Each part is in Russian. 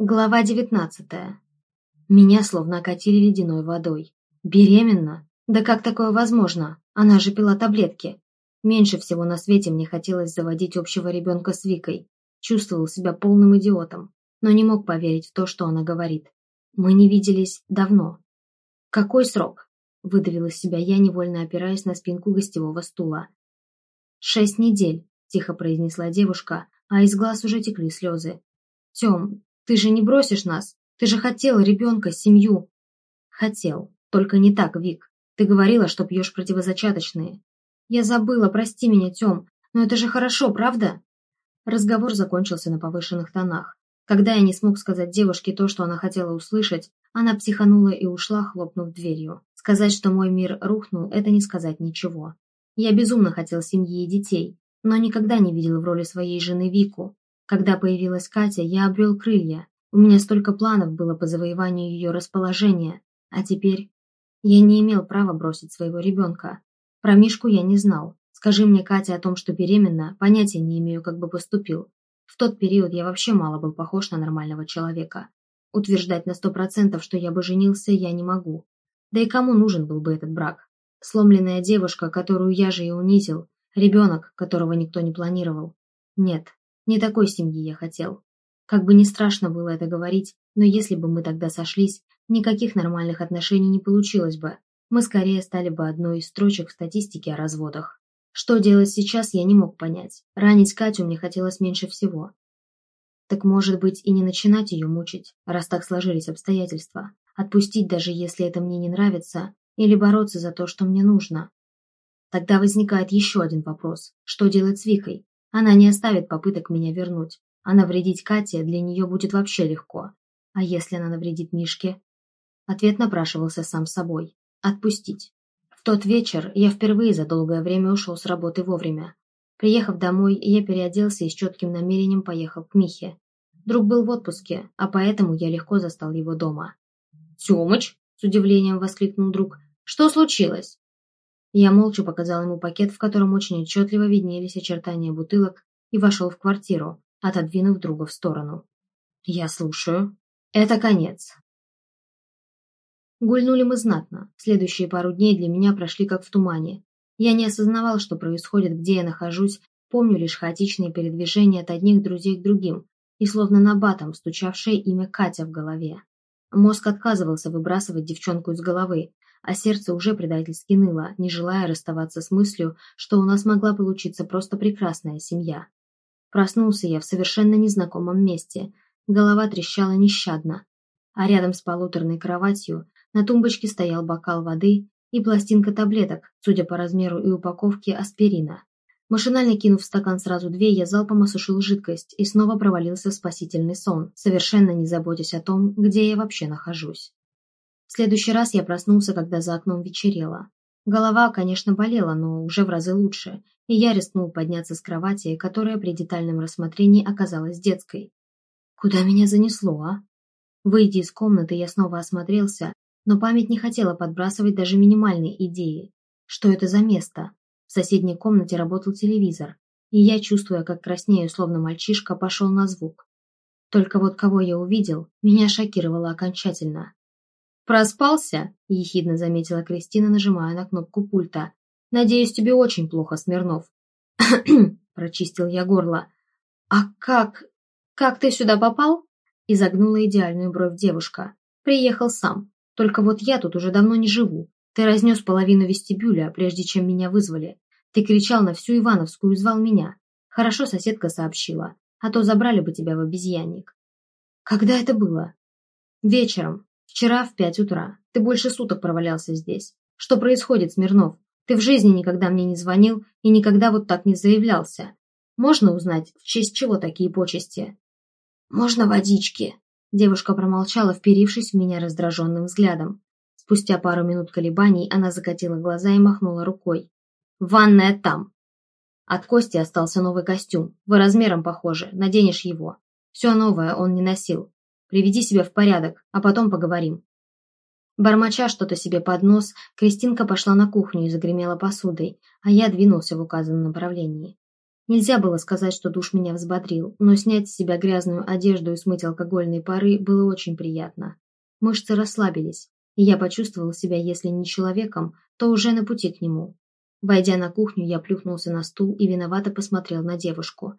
Глава девятнадцатая. Меня словно окатили ледяной водой. Беременна? Да как такое возможно? Она же пила таблетки. Меньше всего на свете мне хотелось заводить общего ребенка с Викой. Чувствовал себя полным идиотом, но не мог поверить в то, что она говорит. Мы не виделись давно. Какой срок? Выдавил из себя я, невольно опираясь на спинку гостевого стула. «Шесть недель», – тихо произнесла девушка, а из глаз уже текли слезы. «Тем, ты же не бросишь нас. Ты же хотел ребенка, семью. Хотел. Только не так, Вик. Ты говорила, что пьешь противозачаточные. Я забыла, прости меня, Тем. Но это же хорошо, правда? Разговор закончился на повышенных тонах. Когда я не смог сказать девушке то, что она хотела услышать, она психанула и ушла, хлопнув дверью. Сказать, что мой мир рухнул, это не сказать ничего. Я безумно хотел семьи и детей, но никогда не видел в роли своей жены Вику, когда появилась Катя, я обрел крылья. У меня столько планов было по завоеванию ее расположения. А теперь я не имел права бросить своего ребенка. Про Мишку я не знал. Скажи мне, Катя, о том, что беременна, понятия не имею, как бы поступил. В тот период я вообще мало был похож на нормального человека. Утверждать на сто процентов, что я бы женился, я не могу. Да и кому нужен был бы этот брак? Сломленная девушка, которую я же и унизил, ребенок, которого никто не планировал. Нет, не такой семьи я хотел. Как бы не страшно было это говорить, но если бы мы тогда сошлись, никаких нормальных отношений не получилось бы. Мы скорее стали бы одной из строчек в статистике о разводах. Что делать сейчас, я не мог понять. Ранить Катю мне хотелось меньше всего. Так может быть и не начинать ее мучить, раз так сложились обстоятельства. Отпустить, даже если это мне не нравится, или бороться за то, что мне нужно. Тогда возникает еще один вопрос. Что делать с Викой? Она не оставит попыток меня вернуть, а навредить Кате для нее будет вообще легко. А если она навредит Мишке? Ответ напрашивался сам собой. Отпустить. В тот вечер я впервые за долгое время ушел с работы вовремя. Приехав домой, я переоделся и с четким намерением поехал к Михе. Друг был в отпуске, а поэтому я легко застал его дома. «Тёмыч!» – с удивлением воскликнул друг. «Что случилось?» Я молча показал ему пакет, в котором очень отчетливо виднелись очертания бутылок, и вошел в квартиру, отодвинув друга в сторону. «Я слушаю. Это конец». Гульнули мы знатно. Следующие пару дней для меня прошли как в тумане. Я не осознавал, что происходит, где я нахожусь, помню лишь хаотичные передвижения от одних друзей к другим и словно на батом стучавшее имя Катя в голове. Мозг отказывался выбрасывать девчонку из головы, а сердце уже предательски ныло, не желая расставаться с мыслью, что у нас могла получиться просто прекрасная семья. Проснулся я в совершенно незнакомом месте, голова трещала нещадно, а рядом с полуторной кроватью на тумбочке стоял бокал воды и пластинка таблеток, судя по размеру и упаковке, аспирина. Машинально кинув в стакан сразу две, я залпом осушил жидкость и снова провалился в спасительный сон, совершенно не заботясь о том, где я вообще нахожусь. В следующий раз я проснулся, когда за окном вечерело. Голова, конечно, болела, но уже в разы лучше, и я рискнул подняться с кровати, которая при детальном рассмотрении оказалась детской. Куда меня занесло, а? Выйдя из комнаты, я снова осмотрелся, но память не хотела подбрасывать даже минимальные идеи. Что это за место? В соседней комнате работал телевизор, и я, чувствуя, как краснею, словно мальчишка, пошел на звук. Только вот кого я увидел, меня шокировало окончательно. «Проспался?» – ехидно заметила Кристина, нажимая на кнопку пульта. «Надеюсь, тебе очень плохо, Смирнов». прочистил я горло. «А как... как ты сюда попал?» – изогнула идеальную бровь девушка. «Приехал сам. Только вот я тут уже давно не живу. Ты разнес половину вестибюля, прежде чем меня вызвали. Ты кричал на всю Ивановскую и звал меня. Хорошо соседка сообщила, а то забрали бы тебя в обезьянник». «Когда это было?» «Вечером. Вчера в пять утра. Ты больше суток провалялся здесь. Что происходит, Смирнов? Ты в жизни никогда мне не звонил и никогда вот так не заявлялся. Можно узнать, в честь чего такие почести? Можно водички? Девушка промолчала, вперившись в меня раздраженным взглядом. Спустя пару минут колебаний она закатила глаза и махнула рукой. «Ванная там!» От Кости остался новый костюм. Вы размером похожи, наденешь его. Все новое он не носил. Приведи себя в порядок, а потом поговорим». Бормоча что-то себе под нос, Кристинка пошла на кухню и загремела посудой, а я двинулся в указанном направлении. Нельзя было сказать, что душ меня взбодрил, но снять с себя грязную одежду и смыть алкогольные пары было очень приятно. Мышцы расслабились, и я почувствовал себя, если не человеком, то уже на пути к нему. Войдя на кухню, я плюхнулся на стул и виновато посмотрел на девушку.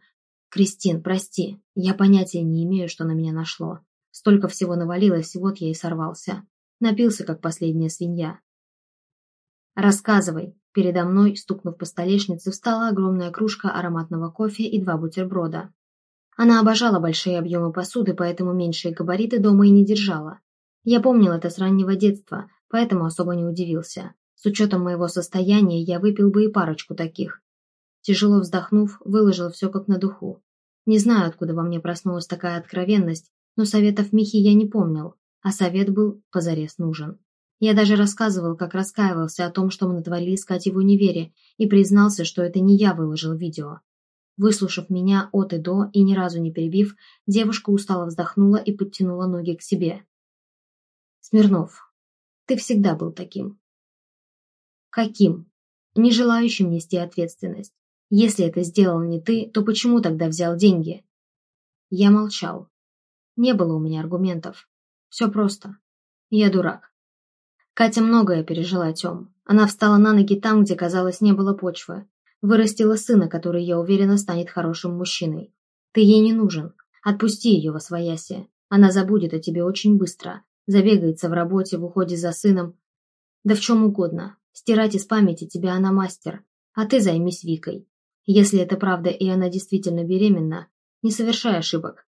«Кристин, прости, я понятия не имею, что на меня нашло. Столько всего навалилось, вот я и сорвался. Напился, как последняя свинья». «Рассказывай», Передо мной, стукнув по столешнице, встала огромная кружка ароматного кофе и два бутерброда. Она обожала большие объемы посуды, поэтому меньшие габариты дома и не держала. Я помнил это с раннего детства, поэтому особо не удивился. С учетом моего состояния я выпил бы и парочку таких. Тяжело вздохнув, выложил все как на духу. Не знаю, откуда во мне проснулась такая откровенность, но советов Михи я не помнил, а совет был позарез нужен. Я даже рассказывал, как раскаивался о том, что мы натворили с Катей в универе, и признался, что это не я выложил видео. Выслушав меня от и до и ни разу не перебив, девушка устало вздохнула и подтянула ноги к себе. «Смирнов, ты всегда был таким». «Каким?» «Не желающим нести ответственность. Если это сделал не ты, то почему тогда взял деньги?» Я молчал. Не было у меня аргументов. Все просто. Я дурак. Катя многое пережила, Тем. Она встала на ноги там, где, казалось, не было почвы. Вырастила сына, который, я уверена, станет хорошим мужчиной. Ты ей не нужен. Отпусти ее во свояси. Она забудет о тебе очень быстро. Забегается в работе, в уходе за сыном. Да в чем угодно. Стирать из памяти тебя она мастер. А ты займись Викой. Если это правда и она действительно беременна, не совершай ошибок.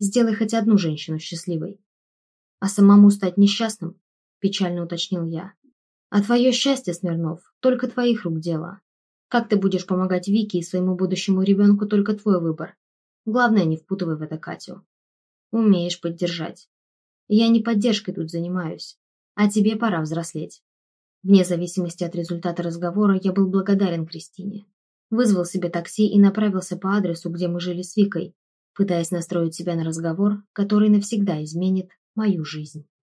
Сделай хоть одну женщину счастливой. А самому стать несчастным печально уточнил я. А твое счастье, Смирнов, только твоих рук дело. Как ты будешь помогать Вике и своему будущему ребенку, только твой выбор. Главное, не впутывай в это Катю. Умеешь поддержать. Я не поддержкой тут занимаюсь, а тебе пора взрослеть. Вне зависимости от результата разговора я был благодарен Кристине. Вызвал себе такси и направился по адресу, где мы жили с Викой, пытаясь настроить себя на разговор, который навсегда изменит мою жизнь.